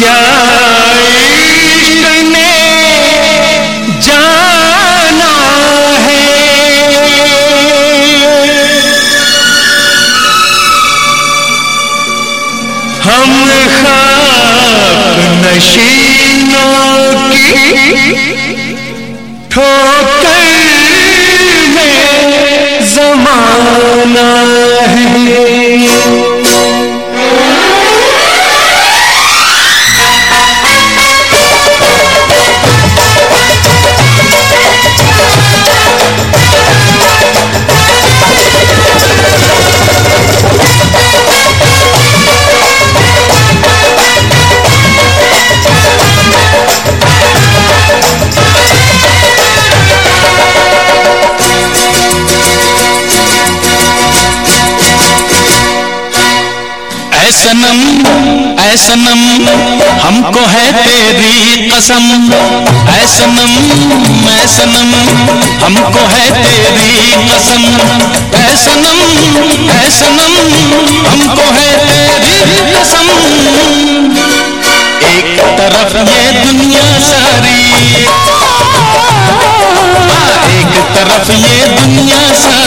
क्या ने जाना है? हम खाक नशीनों की ठोकर में जमाना सनम ऐ सनम, हमको है तेरी कसम। ऐ सनम ऐ सनम, हमको है तेरी कसम। ऐ सनम ऐ सनम, हमको है तेरी कसम। एक तरफ़ ये दुनिया सारी एक तरफ़ ये दुनिया सारी।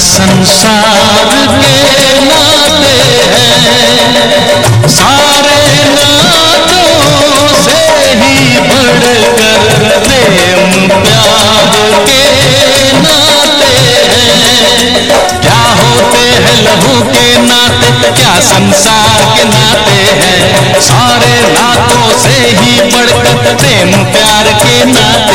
संसार के नाते हैं। सारे नातों से ही बढ़कर प्रेम प्यार के नाते क्या होते हैं लहू के नाते, क्या संसार के नाते हैं? सारे नातों से ही बढ़कर प्रेम प्यार के नाते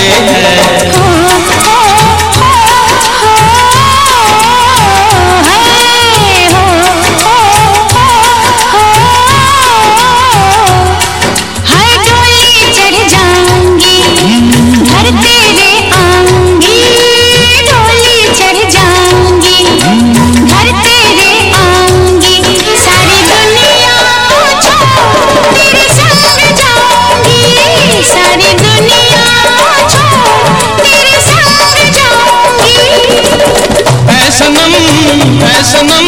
ऐ सनम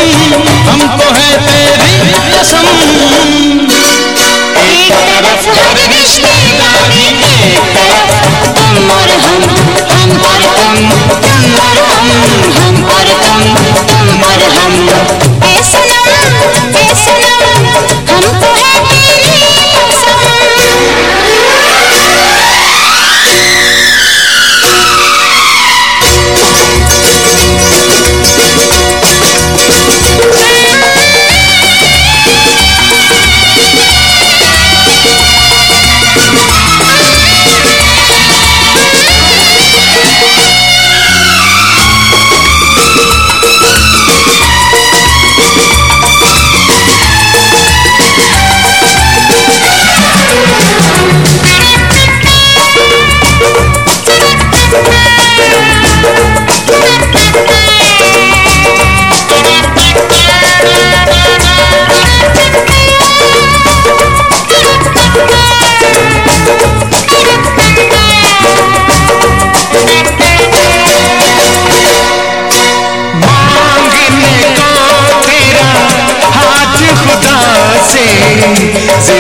हमको है तेरी कसम। एक तरफ़ हर रिश्तेदारी एक तरफ़ तुम और हम हम और तुम तुम और हम हम और तुम तुम और हम।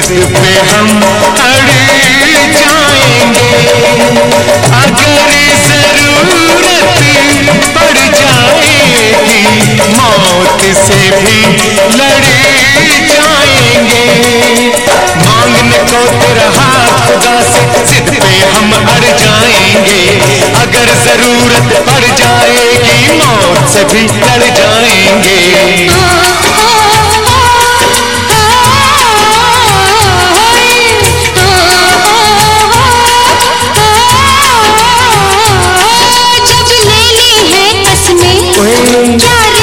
इस पे हम अड़ जाएँगे, अगर ज़रूरत पड़ जाएगी, मौत से भी लड़ जाएँगे। मांगने को तेरा हाथ खुदा पे हम अड़ जाएँगे, अगर ज़रूरत पड़ जाएगी, मौत से भी लड़ जाएँगे। कसमें